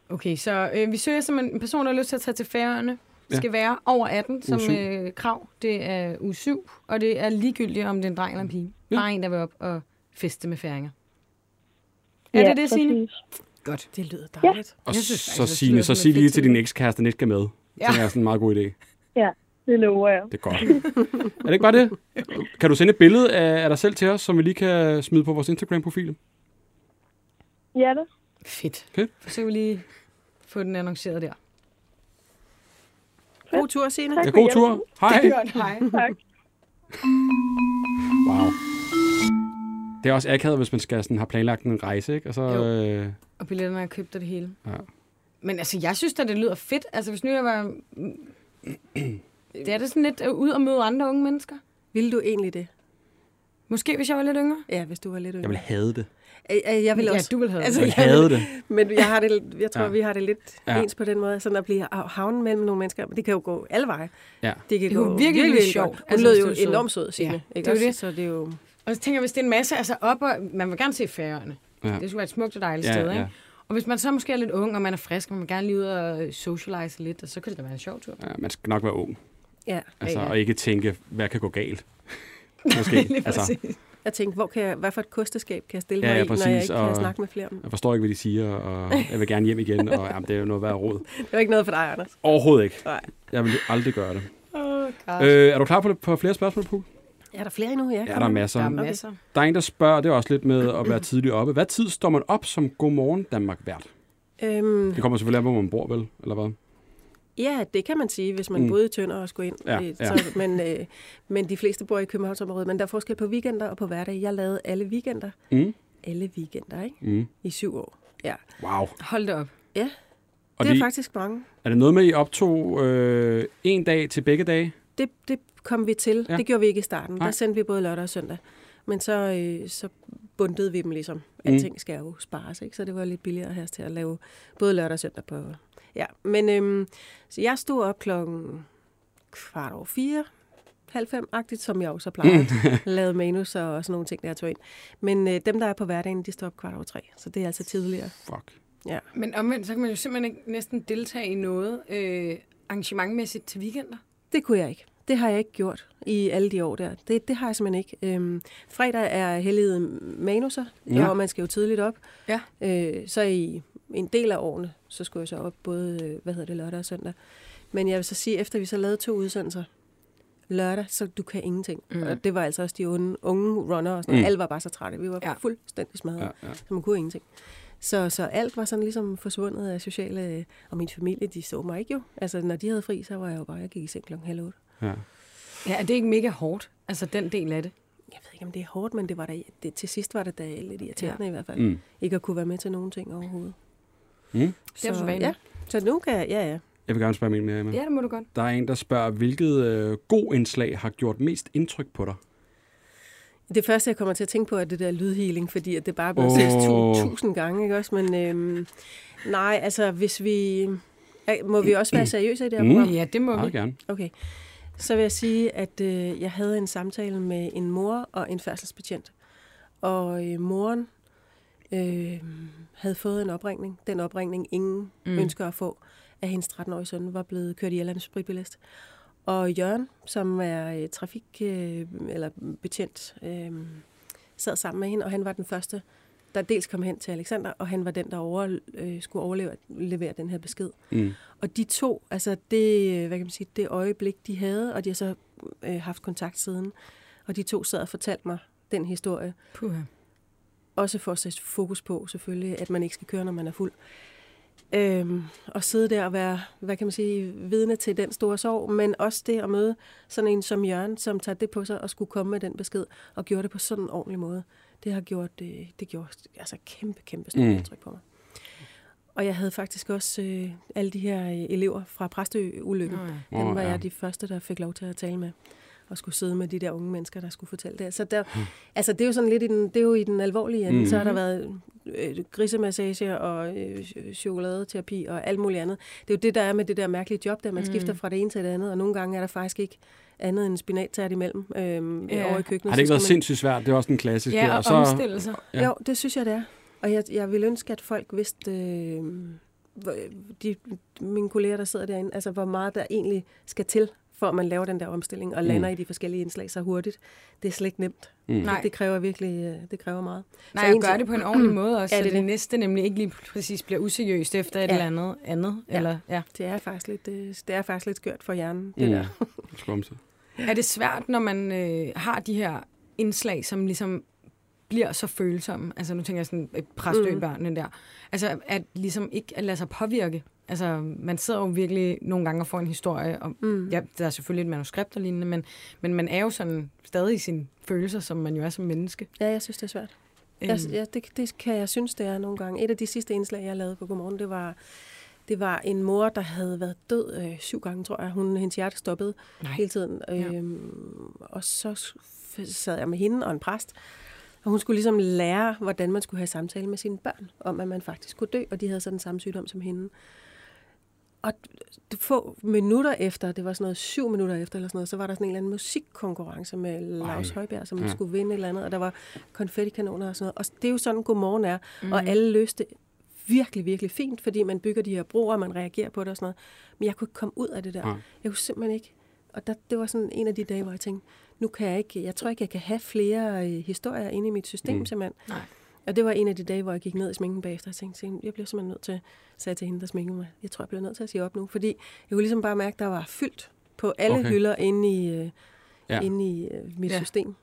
Okay, så øh, vi søger simpelthen en person, der har lyst til at tage til Færøerne. Ja. Skal være over 18 som øh, krav. Det er uge 7, og det er ligegyldigt, om det er en dreng eller en pige. Ja. Bare en, der vil op og feste med færinger. Er det det, Signe? Godt. Det lyder dejligt. Og Jeg synes så, det Signe, så sig lige til din ekskæreste, den ikke skal med. Det Ja. jeg er sådan en meget god idé. Det lover jeg. Det er godt. er det ikke bare det? Kan du sende et billede af, af dig selv til os, som vi lige kan smide på vores Instagram-profil? Ja, det. Fedt. Fedt. Så kan vi lige få den annonceret der. God tur, Signe. Ja, god tur. Hej. Godt, hej. Tak. Wow. Det er også akavet, hvis man skal sådan, have planlagt en rejse, ikke? Og så, Jo. øh, Og billetterne er købt og det hele. Ja. Men altså, jeg synes da, det lyder fedt. Altså, hvis nu jeg var... *clears throat* Det er det sådan lidt øh, ud og møde andre unge mennesker. Vil du egentlig det? Måske, hvis jeg var lidt yngre. Ja, hvis du var lidt jeg yngre. vil have det. Øh, øh, Jeg vil Ja, også. du vil have Altså, Jeg vil jeg have det. Men jeg, har det, jeg tror, Ja. ja. vi har det lidt Ja. ja. ens på den måde, sådan at blive havnen mellem nogle mennesker. Men det kan jo gå alle veje. Ja. Det kan Det gå virkelig blive sjovt. Hun altså, lød jo sød. enormt sød, Signe. Ja, ikke det er det. Så det er jo... Og så tænker jeg, hvis det er en masse, altså op og, man vil gerne se færøerne. Ja. Det skulle være et smukt og dejligt Ja, sted, ja. ikke? Og hvis man så måske er lidt ung, og man er frisk, og man vil gerne lige ud og socialize lidt, og så kan det da være en sjov tur. Ja, man skal nok være ung. Ja. Altså, Ja, ja. Og ikke tænke, hvad kan gå galt. *laughs* Måske. Lige altså, præcis. Jeg tænkte, hvor kan jeg, hvad for et kosteskab kan jeg stille Ja, mig ja, i, når jeg præcis, ikke og- kan snakke med flere om jeg forstår ikke, hvad de siger, og jeg vil gerne hjem igen, og jamen, det er jo noget værd råd. *laughs* Det var ikke noget for dig, Anders. Overhovedet ikke. Nej. Jeg vil aldrig gøre det. Oh, Øh, er du klar på, på flere spørgsmål, Puk? Er der flere endnu? Ja, Ja, der er masser. Der er Der masser. er en, der spørger, det er også lidt med at være tidligt oppe. Hvad tid står man op som Godmorgen Danmark vært? Øhm, Det kommer selvfølgelig af, hvor man bor, vel? Eller hvad? Ja, det kan man sige, hvis man Mm. mm. boede i Tønder og skulle ind. Ja, Øh, ja. Så, men, øh, men de fleste bor i Københavnsområdet. Men der er forskel på weekender og på hverdag. Jeg lavede alle weekender. Mm. Alle weekender, ikke? Mm. I syv år. Ja, Wow. Hold det op. Og det er de, faktisk mange. er det noget med, at I optog øh, en dag til begge dage? Det, det kom vi til. Ja. Ja. Det gjorde vi ikke i starten. Nej. Der sendte vi både lørdag og søndag. Men så, øh, så bundede vi dem ligesom. Mm. Alting skal jo spares, ikke? Så det var lidt billigere her til at lave både lørdag og søndag på... Ja, men øhm, så jeg stod op klokken kvart over fire, halv fem-agtigt, som jeg også plejer. *laughs* Lavet manus og sådan nogle ting, der jeg tog ind. Men øh, dem, der er på hverdagen, de står op kvart over tre. Så det er altså tidligere. Fuck. Ja. Men omvendt, så kan man jo simpelthen ikke næsten deltage i noget øh, arrangementmæssigt til weekender. Det kunne jeg ikke. Det har jeg ikke gjort i alle de år der. Det, det har jeg simpelthen ikke. Øhm, fredag er helliget manuser, Ja. ja. og man skal jo tidligt op. Ja. Øh, så i en del af årene, så skulle jeg så op både, øh, hvad hedder det, lørdag og søndag. Men jeg vil så sige, efter vi så lavede to udsendelser lørdag, så du kan ingenting. Mm. Og det var altså også de unge, unge runner og sådan. Mm. Alle var bare så trætte. Vi var Ja. fuldstændig smadret. Ja, Ja. ja. Så man kunne ingenting. Så, så alt var sådan ligesom forsvundet af sociale... Og min familie, de så mig ikke jo. Altså, når de havde fri, så var jeg jo bare... Jeg gik i seng klokken halv otte. ja. Ja, er det ikke mega hårdt? Altså den del af det. Jeg ved ikke, om det er hårdt, men det var da, det, til sidst var det da lidt irriterende ja. i hvert fald. Mm. Ikke at kunne være med til nogen ting overhovedet. Mm. Det er så, så ja, så nu kan jeg, ja, ja. Jeg vil gerne spørge min mere, Emma. Ja, det må du godt. Der er en, der spørger, hvilket øh, god indslag har gjort mest indtryk på dig? Det første, jeg kommer til at tænke på, er det der lydhealing, fordi at det bare er blevet oh. set tu- tusind gange, ikke også? Men øhm, nej, altså hvis vi... Må vi også være seriøse i det her Mm. Ja, det må Meget vi. gerne. Okay. Så vil jeg sige, at øh, jeg havde en samtale med en mor og en færdselsbetjent. Og øh, moren øh, havde fået en opringning. Den opringning, ingen Mm. ønsker at få, at hendes 13-årige søn var blevet kørt ihjel af en spritbilist. Og Jørgen, som er øh, trafik øh, eller betjent, øh, sad sammen med hende, og han var den første, der dels kom hen til Alexander, og han var den, der over, øh, skulle overleve levere den her besked. Mm. Og de to, altså det, hvad kan man sige, det øjeblik, de havde, og de har så øh, haft kontakt siden, og de to sad og fortalte mig den historie, Puha. Også for at sætte fokus på selvfølgelig, at man ikke skal køre, når man er fuld. Øhm, og sidde der og være, hvad kan man sige, vidne til den store sorg, men også det at møde sådan en som Jørgen, som tager det på sig og skulle komme med den besked, og gjorde det på sådan en ordentlig måde. Det har gjort, øh, det gjorde altså kæmpe, kæmpe stort Mm. mm. indtryk på mig. Og jeg havde faktisk også øh, alle de her øh, elever fra Præstø-ulykken. Nå, ja. Dem var ja. jeg de første, der fik lov til at tale med og skulle sidde med de der unge mennesker, der skulle fortælle det. Så der, altså det er jo sådan lidt i den, det er jo i den alvorlige ende. Mm. Mm. Så har der været øh, grisemassage og øh, ch- chokoladeterapi og alt muligt andet. Det er jo det, der er med det der mærkelige job, der man Mm. skifter fra det ene til det andet, og nogle gange er der faktisk ikke andet end spinattært imellem øhm, Ja. ja. over i køkkenet. Har det ikke været skal sindssygt svært? Det er også den klassiske. Ja, og så, omstille sig. Ja. Jo, det synes jeg, det er. Og jeg, jeg vil ønske, at folk vidste, øh, de, mine kolleger, der sidder derinde, altså hvor meget der egentlig skal til, for at man laver den der omstilling og lander Mm. i de forskellige indslag så hurtigt. Det er slet ikke nemt. Mm. Nej. Det kræver virkelig øh, det kræver meget. Nej, Så og en gør det på en ordentlig *clears throat* måde også, Ja, så det er det det. næste nemlig ikke lige præcis bliver useriøst efter et Ja. eller andet andet. Ja. Eller, ja. Det er faktisk lidt, det, det er faktisk lidt skørt for hjernen, det Mm. der. Skumse. *laughs* Er det svært, når man øh, har de her indslag, som ligesom bliver så følsomme? Altså nu tænker jeg sådan øh, præstøbørnene der. Altså at ligesom ikke at lade sig påvirke. Altså man sidder jo virkelig nogle gange og får en historie, og Mm. ja, der er selvfølgelig et manuskript og lignende, men, men man er jo sådan stadig i sine følelser, som man jo er som menneske. Ja, jeg synes, det er svært. Jeg, Øhm, ja, det, det kan jeg synes, det er nogle gange. Et af de sidste indslag, jeg lavede på Godmorgen, det var, det var en mor, der havde været død øh, syv gange, tror jeg. Hun, hendes hjerte stoppede Nej. hele tiden. Ja. Øhm, og så sad jeg med hende og en præst, og hun skulle ligesom lære, hvordan man skulle have samtale med sine børn, om at man faktisk kunne dø, og de havde så den samme sygdom som hende. Og få minutter efter, det var sådan noget syv minutter efter, eller sådan noget, så var der sådan en eller anden musikkonkurrence med Lars Ej. Højbjerg, som Ja. ja. skulle vinde et eller andet, og der var konfettikanoner og sådan noget. Og det er jo sådan, godmorgen er. Mm. Og alle løste virkelig, virkelig fint, fordi man bygger de her broer, man reagerer på det og sådan noget. Men jeg kunne ikke komme ud af det der. Nej. Jeg kunne simpelthen ikke. Og der, det var sådan en af de dage, hvor jeg tænkte, nu kan jeg ikke, jeg tror ikke, jeg kan have flere øh, historier inde i mit system, Mm. mm. simpelthen. Nej. Og det var en af de dage, hvor jeg gik ned i sminken bagefter og tænkte, "Se, jeg bliver simpelthen nødt til, sagde jeg til hende, der sminkede mig, jeg tror, jeg bliver nødt til at sige op nu, fordi jeg kunne ligesom bare mærke, at der var fyldt på alle Okay. hylder inde i, øh, Ja. inde i øh, mit Ja. system.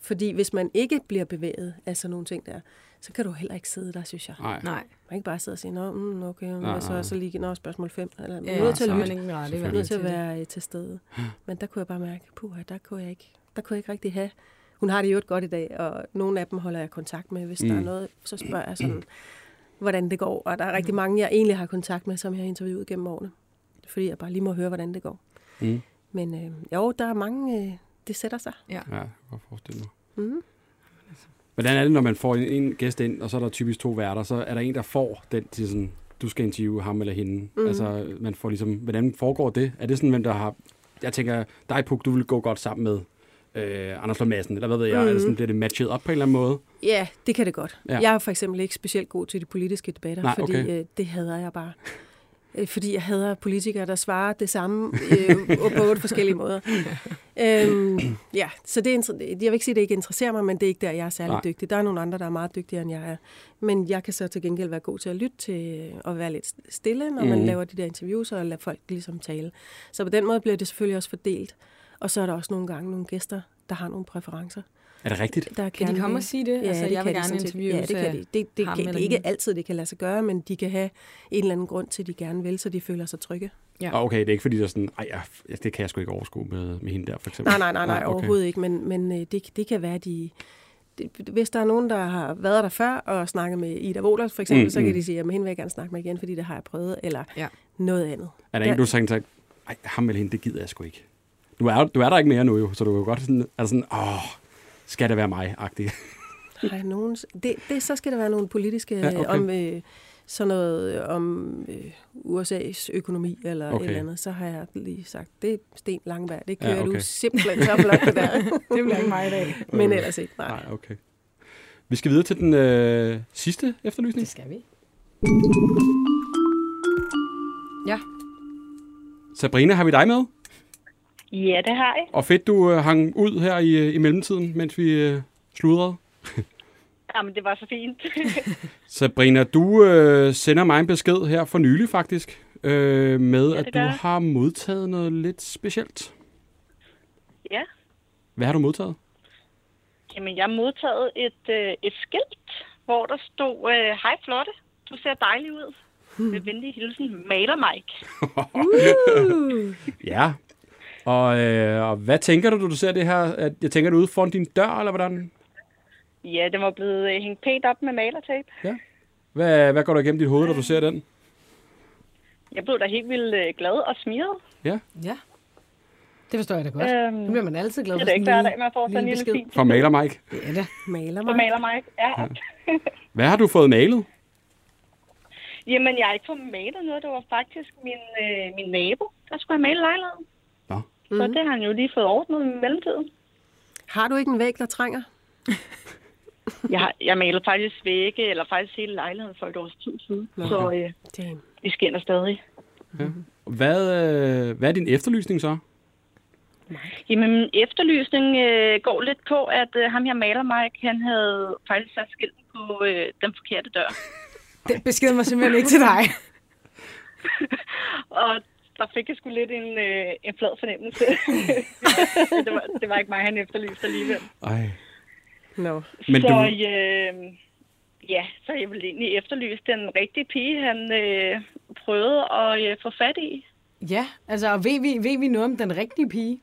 Fordi hvis man ikke bliver bevæget af sådan nogle ting der, så kan du heller ikke sidde der, synes jeg. Nej. Nej. Man kan ikke bare sidde og sige, nå, mm, okay, Nej, hvad så, nej. så lige, nå, spørgsmål 5. Eller, man Ja, er nødt til at lytte. man er nødt til at være øh, til stede. Men der kunne jeg bare mærke, puha, der kunne jeg ikke, der kunne jeg ikke rigtig have. Hun har det jo et godt i dag, og nogle af dem holder jeg kontakt med. Hvis mm. der Mm. er noget, så spørger jeg sådan, hvordan det går. Og der er rigtig mange, jeg egentlig har kontakt med, som jeg har interviewet gennem årene. Fordi jeg bare lige må høre, hvordan det går. Mm. Men øh, jo, der er mange, øh, det sætter sig. Ja. Ja, jeg kan forestille mig. Mm. Hvordan er det, når man får en, en gæst ind, og så er der typisk to værter, så er der en, der får den til sådan, du skal interviewe ham eller hende. Mm. Altså, man får ligesom, hvordan foregår det? Er det sådan, hvem der har jeg tænker, dig, Puk, du vil gå godt sammen med øh, Anders Lund Madsen, eller hvad ved jeg, Mhm. eller sådan bliver det matchet op på en eller anden måde? Ja, det kan det godt. Ja. Jeg er for eksempel ikke specielt god til de politiske debatter, Nej, fordi okay. øh, det hader jeg bare. Øh, fordi jeg hader politikere, der svarer det samme øh, på otte forskellige måder. øhm, ja, så det er, jeg vil ikke sige, at det ikke interesserer mig, men det er ikke der, jeg er særlig Nej. Dygtig. Der er nogle andre, der er meget dygtigere, end jeg er. Men jeg kan så til gengæld være god til at lytte til øh, og være lidt stille, når man Mhm. laver de der interviews og lader folk ligesom tale. Så på den måde bliver det selvfølgelig også fordelt. Og så er der også nogle gange nogle gæster, der har nogle præferencer. Er det rigtigt? Der Kan de gerne komme vil- og sige det? altså, jeg vil kan de gerne interviewe Ja, det kan de. Det, det, kan, det er ikke altid, det kan lade sig gøre, men de kan have en eller anden grund til, at de gerne vil, så de føler sig trygge. Ja. Og okay, det er ikke fordi, der er sådan, ej, ja, det kan jeg sgu ikke overskue med, med hende der, for eksempel. Nej, nej, nej, nej okay. overhovedet ikke, men, men øh, det, det kan være, de... Det, hvis der er nogen, der har været der før og snakket med Ida Wohlers for eksempel, Mm, så kan mm. de sige, at hende vil jeg gerne snakke med igen, fordi det har jeg prøvet, eller Ja. ja. noget andet. Er der en, du har sagt, ej, ham eller hende, det gider jeg sgu ikke. Du er, du er der ikke mere nu jo, så du kan jo godt sådan, altså sådan, åh, skal det være mig-agtig. Har jeg nogen, det, det, så skal det være nogle politiske Ja, okay. okay. om øh, sådan noget om øh, USA's økonomi eller Okay. okay. et eller andet. Så har jeg lige sagt, det er Sten Langberg. Det kører ja, okay. okay. du simpelthen så flot *laughs* det der. Det bliver ikke mig i dag. Men ellers ikke, nej. Nej, okay. Vi skal videre til den øh, sidste efterlysning. Det skal vi. Ja. Sabrina, har vi dig med? Ja, det har jeg. Og fedt, du øh, hang ud her i, øh, i mellemtiden, mens vi øh, sludrede. *laughs* Jamen, det var så fint. *laughs* Sabrina, du øh, sender mig en besked her for nylig faktisk, øh, med Ja, at du har modtaget noget lidt specielt. ja. Hvad har du modtaget? Jamen, jeg har modtaget et, øh, et skilt, hvor der stod, øh, hej flotte, du ser dejlig ud. Med venlig hilsen, Maler Mike. *laughs* Ja. Og, øh, og hvad tænker du, du ser det her? At, jeg tænker, det ude foran din dør, eller hvordan? Ja, den var blevet øh, hængt pænt op med malertape. Hvad, hvad går der igennem dit hoved, når du ser den? Jeg blev da helt vildt øh, glad og smiret. Ja. Det forstår jeg da godt. Øhm, Nu bliver man altid glad det for er da ikke hver en dag, man får sådan en lille fint Fra Maler Mike. Det er det. Maler på mig. Maler Mike. Ja. *laughs* Hvad har du fået malet? Jamen, jeg har ikke fået malet noget. Det var faktisk min, øh, min nabo, der skulle have malet lejligheden. Nå. Så det har han jo lige fået ordnet i mellemtiden. Har du ikke en væg, der trænger? *laughs* Jeg, har, jeg malede faktisk vægge, eller faktisk hele lejligheden for et års tid siden. Så øh, Damn. vi skinner stadig. Hvad, øh, hvad er din efterlysning så? Jamen, min efterlysning øh, går lidt på, at øh, ham her maler Mike, han havde faktisk sat skilten på øh, den forkerte dør. *laughs* Den besked var simpelthen ikke til dig. *laughs* Og der fik jeg sgu lidt en, øh, en flad fornemmelse. *laughs* det, var, det var ikke mig, han efterlyste alligevel. Ej. No. Men så du, øh, ja, så jeg vil egentlig efterlyse den rigtige pige, han øh, prøvede at øh, få fat i. Ja, altså, og ved vi, ved vi noget om den rigtige pige?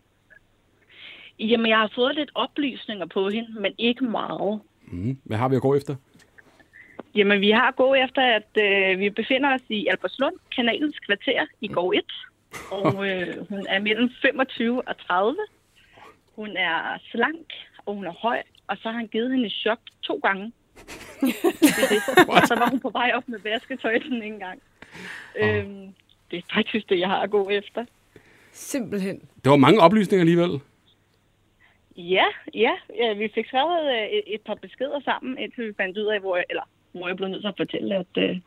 Jamen, jeg har fået lidt oplysninger på hende, men ikke meget. mm, hvad har vi at gå efter? Jamen, vi har gået efter, at øh, vi befinder os i Albertslund, kanalens kvarter i gård 1. Og *laughs* øh, hun er mellem 25 og 30. Hun er slank, og hun er høj. Og så har han givet hende chok to gange. Det det. *laughs* og så var hun på vej op med vasketøj den ene gang. Øhm, det er faktisk det, jeg har at gå efter. Simpelthen. Det var mange oplysninger alligevel. Ja, ja, ja vi fik skrevet øh, et, et par beskeder sammen, indtil vi fandt ud af, hvor jeg, eller hvor jeg blev nødt til at fortælle, at øh,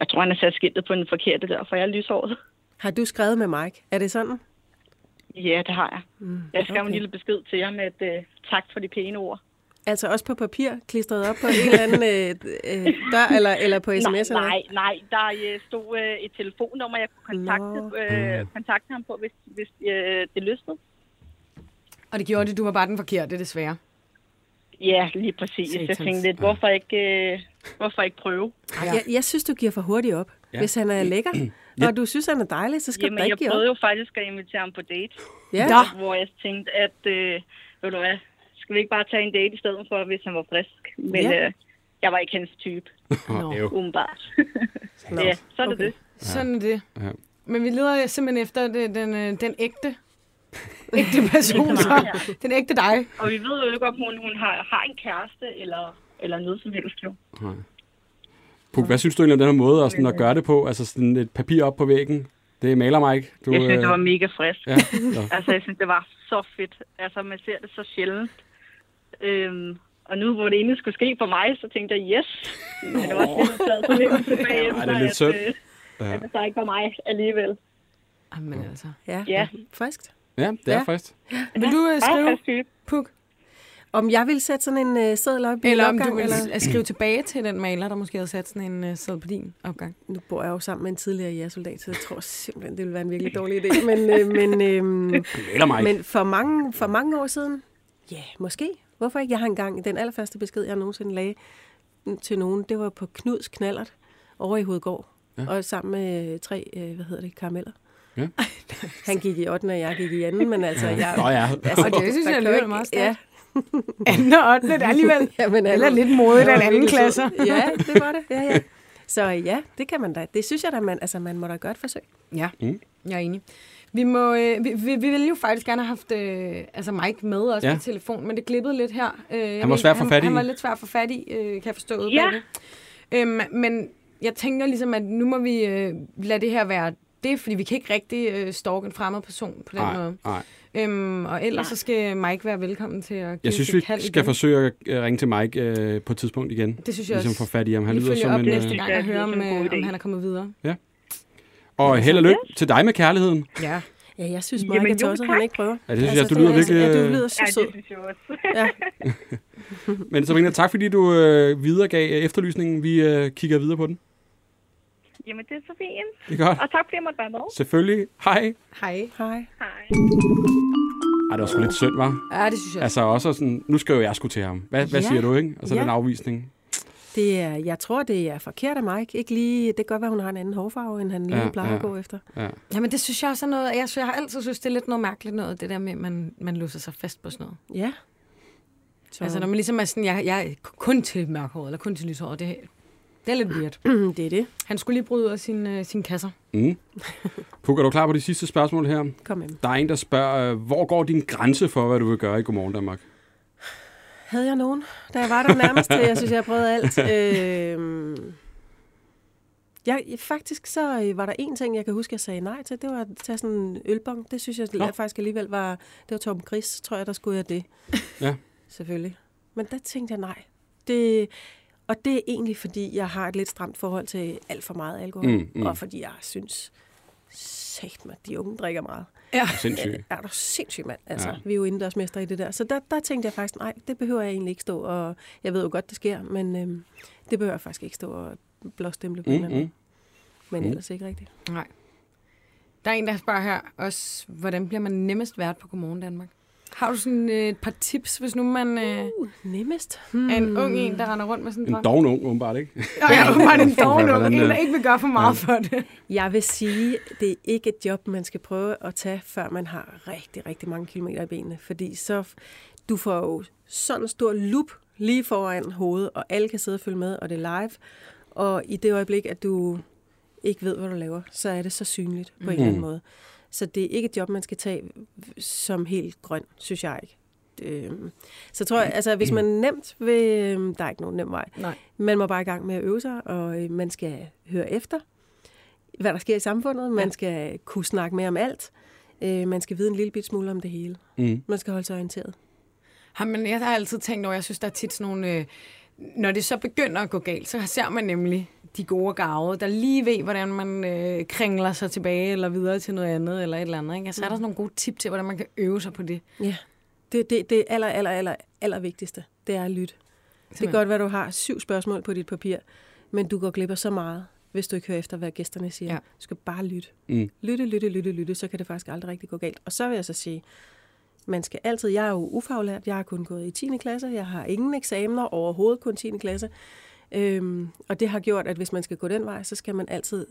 jeg tror, han har sat skiltet på den forkerte der, for jeg er lyshåret. Har du skrevet med Mike? Er det sådan? Ja, det har jeg. Mm, Jeg skrev okay. en lille besked til ham med et øh, tak for de pæne ord. Altså også på papir, klistret op på en eller anden øh, øh, dør, eller, eller på sms? nej, eller nej, nej, der øh, stod øh, et telefonnummer, jeg kunne kontakte, øh, kontakte ham på, hvis, hvis øh, det lystede. Og det gjorde det, du var bare den forkerte, desværre. Ja, lige præcis. Satans. Jeg tænkte lidt, hvorfor ikke, øh, hvorfor ikke prøve? Ja. Jeg, jeg synes, du giver for hurtigt op. Ja. Hvis han er lækker, *clears throat* Ja. og du synes, han er dejlig, så skal Jamen, du da jeg ikke give op. prøvede jo faktisk at invitere ham på date. Ja. Nå. hvor jeg tænkte, at øh, ved du hvad, skal vi ikke bare tage en date i stedet for, hvis han var frisk? Men Ja. øh, jeg var ikke hans type, *laughs* Nå. Umiddelbart. *laughs* Nå, ja, så er det okay. det. Sådan er det. Ja. Men vi leder simpelthen efter den, den, øh, den ægte, *laughs* ægte person, så. Den ægte dig. Og vi ved jo ikke, om hun, hun har, har en kæreste eller, eller noget som helst. Jo. Nej. Puk, hvad synes du egentlig om den her måde at, sådan, at gøre det på? Altså sådan et papir op på væggen? Det er maler Mike. Du, Jeg synes, det øh, var mega frisk. Ja, ja. *laughs* Altså, jeg synes, det var så fedt. Altså, man ser det så sjældent. Øhm, og nu, hvor det egentlig skulle ske for mig, så tænkte jeg, yes. Men det var lidt flad fornemmelse bagefter, Ej, det er lidt at, synd. øh, Ja. at det så ikke var mig alligevel. Jamen altså. Ja, Ja. friskt. Ja, det er Ja. frist. Vil du Bare skrive. Puk? Om jeg vil sætte sådan en uh, seddel op i Eller om opgang, du vil eller? skrive tilbage til den maler, der måske havde sat sådan en uh, sæd på din opgang. Nu bor jeg jo sammen med en tidligere jægersoldat, så jeg tror simpelthen, det ville være en virkelig dårlig idé. Men, øh, *laughs* men, Maler Mike. men for, mange, for mange år siden, ja, måske. Hvorfor ikke? Jeg har engang, den allerførste besked, jeg nogensinde lagde til nogen, det var på Knuds knallert over i Hovedgård. Ja. Og sammen med tre, hvad hedder det, karameller. Ja. *laughs* Han gik i 8. og jeg gik i 2. Men altså, jeg... Nå ja. *laughs* Altså, Og det synes jeg lyder meget Ja, stærkt. *laughs* Anden og 8. Det er alligevel. Jamen, Eller altså, lidt modigt af anden klasse. Ja, det var det. Ja, ja. Så ja, det kan man da. Det synes jeg da, man, altså, man må da gøre et forsøg. Ja, Mm. jeg er enig. Vi, må, øh, vi, vi, vi ville jo faktisk gerne have haft øh, altså Mike med også Ja. ja. på telefon, men det glippede lidt her. Øh, jeg var svær han, fat i. Han var lidt svær at få fat i, øh, kan jeg forstå. Ja. Øhm, men jeg tænker ligesom, at nu må vi øh, lade det her være det, fordi vi kan ikke rigtig øh, stalke en fremmed person på den Nej, måde. nej. Øhm, og ellers så skal Mike være velkommen til at give Jeg synes, vi skal igen. forsøge at øh, ringe til Mike øh, på et tidspunkt igen. Det synes jeg Ligesom også. få fat i ham. Han Vi lyder som op en... næste Øh, gang Ja, og høre, om, øh, om han er kommet videre. og held og lykke til dig med kærligheden. Ja. Ja, jeg synes, Jamen, Mike er jo, tosset, han ikke prøver. Ja, det synes jeg, du lyder det er- virkelig... Ja, du øh, lyder så Ja, sød. det synes jeg også. *laughs* Ja. *laughs* Men Sabrina, tak fordi du øh, videregav efterlysningen. Vi øh, kigger videre på den. Jamen, det er så fint. Det er godt. Og tak, fordi jeg måtte være med. Selvfølgelig. Hej. Hej. Hej. Hej. Ej, det var sgu lidt synd, var. Ja, det synes jeg. Altså også sådan, nu skriver jeg sgu til ham. Hvad, hvad Ja. siger du, ikke? Altså Ja. den afvisning. Det er, jeg tror, det er forkert af Mike. Ikke lige, det kan godt være, hun har en anden hårfarve, end han lige Ja, plejer ja. at gå efter. Ja. Jamen, det synes jeg også er noget... Jeg, synes, jeg har altid synes, det er lidt noget mærkeligt noget, det der med, at man, man låser sig fast på sådan noget. Ja. Så Altså, når man ligesom er sådan, jeg, jeg er kun til mørkhåret, eller kun til lyshåret, det, det er lidt weird. *clears throat* det er det. Han skulle lige bryde ud af sine, øh, sine kasser. Mm. Puk, er du klar på de sidste spørgsmål her? Kom med. Der er en, der spørger, øh, hvor går din grænse for, hvad du vil gøre i Godmorgen Danmark? Havde jeg nogen, da jeg var der nærmest til? *laughs* Jeg synes, jeg har prøvet alt. øhm, jeg, faktisk så øh, var der en ting, jeg kan huske, jeg sagde nej til. Det var at tage sådan en ølbong. Det synes jeg. Nå. faktisk alligevel var... Det var Tom Gris, tror jeg, der skulle jeg det. Ja. Selvfølgelig. Men der tænkte jeg nej. Det, og det er egentlig, fordi jeg har et lidt stramt forhold til alt for meget alkohol. Mm, mm. Og fordi jeg synes, sagt mig, de unge drikker meget. Ja. Sindssygt. Er du sindssyg, mand? Altså, Ja. vi er jo indendørsmestre i det der. Så der, der tænkte jeg faktisk, nej, det behøver jeg egentlig ikke stå. Og jeg ved jo godt, det sker, men øhm, det behøver jeg faktisk ikke stå og blåstemple på mm. Mm. Men Mm. ellers ikke rigtigt. Nej. Der er en, der spørger her også, hvordan bliver man nemmest vært på Godmorgen Danmark? Har du sådan øh, et par tips, hvis nu man øh, Uh, nemmest. er en ung en, der render rundt med sådan en En doven ung, åbenbart, ikke? Ja, *laughs* ja, det en doven ung, en, der ikke vil gøre for meget for det. Jeg vil sige, det er ikke et job, man skal prøve at tage, før man har rigtig, rigtig mange kilometer i benene. Fordi så, du får jo sådan en stor lup lige foran hovedet, og alle kan sidde og følge med, og det er live. Og i det øjeblik, at du ikke ved, hvad du laver, så er det så synligt på en eller anden måde. Så det er ikke et job, man skal tage som helt grøn, synes jeg ikke. Øhm, Så tror jeg, altså hvis man nemt vil, øhm, der er ikke nogen nem vej, Nej. man må bare i gang med at øve sig, og øh, man skal høre efter, hvad der sker i samfundet. Man skal kunne snakke mere om alt. Øh, Man skal vide en lille bit smule om det hele. Mm. Man skal holde sig orienteret. Har, men jeg har altid tænkt over, jeg synes, der er tit sådan nogle... Øh, når det så begynder at gå galt, så ser man nemlig de gode gave, der lige ved, hvordan man øh, kringler sig tilbage eller videre til noget andet eller et eller andet. Ikke? Altså, er der sådan nogle gode tip til, hvordan man kan øve sig på det? Ja. Det, det, det aller, aller, aller, aller vigtigste, det er at lytte. Det kan godt være, at du har syv spørgsmål på dit papir, men du går glip af så meget, hvis du ikke hører efter, hvad gæsterne siger. Ja. Du skal bare lytte. Mm. Lytte, lytte, lytte, lytte, så kan det faktisk aldrig rigtig gå galt. Og så vil jeg så sige, man skal altid, jeg er jo ufaglært, jeg har kun gået i 10. klasse, jeg har ingen eksamener overhovedet, kun 10. klasse. Øhm, og det har gjort, at hvis man skal gå den vej, så skal man altid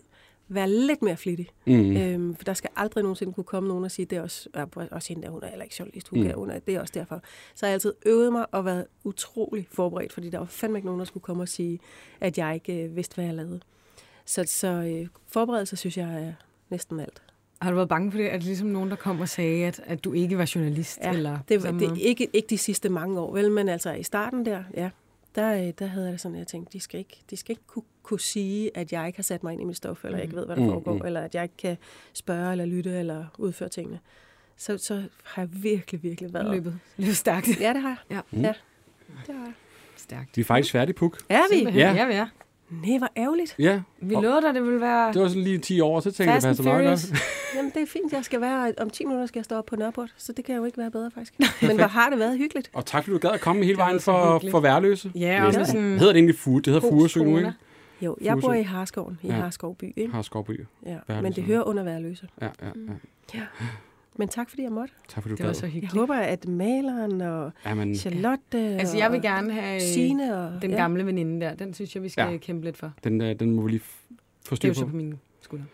være lidt mere flittig. Mm. Øhm, for der skal aldrig nogensinde kunne komme nogen og sige, det er også, ja, også hende der, hun er heller ikke journalist, hun Mm. mm. kan, hun er, det er også derfor. Så har jeg altid øvet mig og været utrolig forberedt, fordi der var fandme ikke nogen, der skulle komme og sige, at jeg ikke øh, vidste, hvad jeg lavede. Så, så øh, forberedelse, synes jeg, er næsten alt. Har du været bange for det? Er det ligesom nogen, der kom og sagde, at, at du ikke var journalist? Ja, eller det, samme det er ikke, ikke de sidste mange år, vel, men altså i starten der, ja, der, øh, der havde jeg det sådan, at jeg tænkte, de skal ikke, de skal ikke kunne, kunne sige, at jeg ikke har sat mig ind i mit stof, eller jeg ikke ved, hvad der Mm, foregår, mm. eller at jeg ikke kan spørge, eller lytte, eller udføre tingene. Så, så har jeg virkelig, virkelig været... Løbet. Løbet stærkt. Ja, det har jeg. Ja. Mm. ja. Det har jeg. Stærkt. Vi er faktisk færdige, Puk. Er vi? Simpelthen. Ja. Ja, vi er. Nej, hvor ærgerligt. Ja, Vi Og- lovede dig, det ville være det var sådan lige 10 år, så tænkte jeg, det passer meget Furious. godt. *laughs* Jamen, det er fint. Jeg skal være... Om 10 minutter skal jeg stå op på Nørreport, så det kan jo ikke være bedre, faktisk. *laughs* Men hvor har det været hyggeligt. Og tak, fordi du gad at komme hele vejen for, for værløse. Ja, og med sådan... Hedder det egentlig Fuge? Det hedder Furesø nu, ikke? Jo, jeg bor i Harskoven, i Ja. ja. Harskov by, ikke? Har Skovby. Ja. Værløse. Men det hører under værløse. Ja, ja, ja. Men tak, fordi jeg måtte. Tak, fordi du Det var gad. så Jeg hyggeligt. håber, at maleren og Ja, men, Charlotte Altså, jeg vil og gerne have Signe og... den gamle veninde der. Den synes jeg, vi skal Ja. ja. kæmpe lidt for. den, øh, den må vi lige f- få Det er styr jo så på. på mine skulder.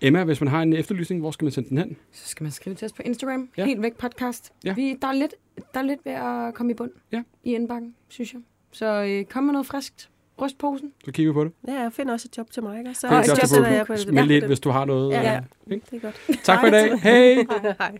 Emma, hvis man har en efterlysning, hvor skal man sende den hen? Så skal man skrive til os på Instagram. Ja. Ja. Helt væk podcast. Ja. Vi, der, er lidt, der er lidt ved at komme i bund Ja. i indbakken, synes jeg. Så øh, kom med noget friskt. Ryst posen. Så kigger vi på det. Ja, jeg finder også et job til mig, ikke? Så Find et job til. Meld Ja, ind, hvis du har noget. Ja, øh, ja. ikke? Det er godt. Tak for i dag. Hej! Hej.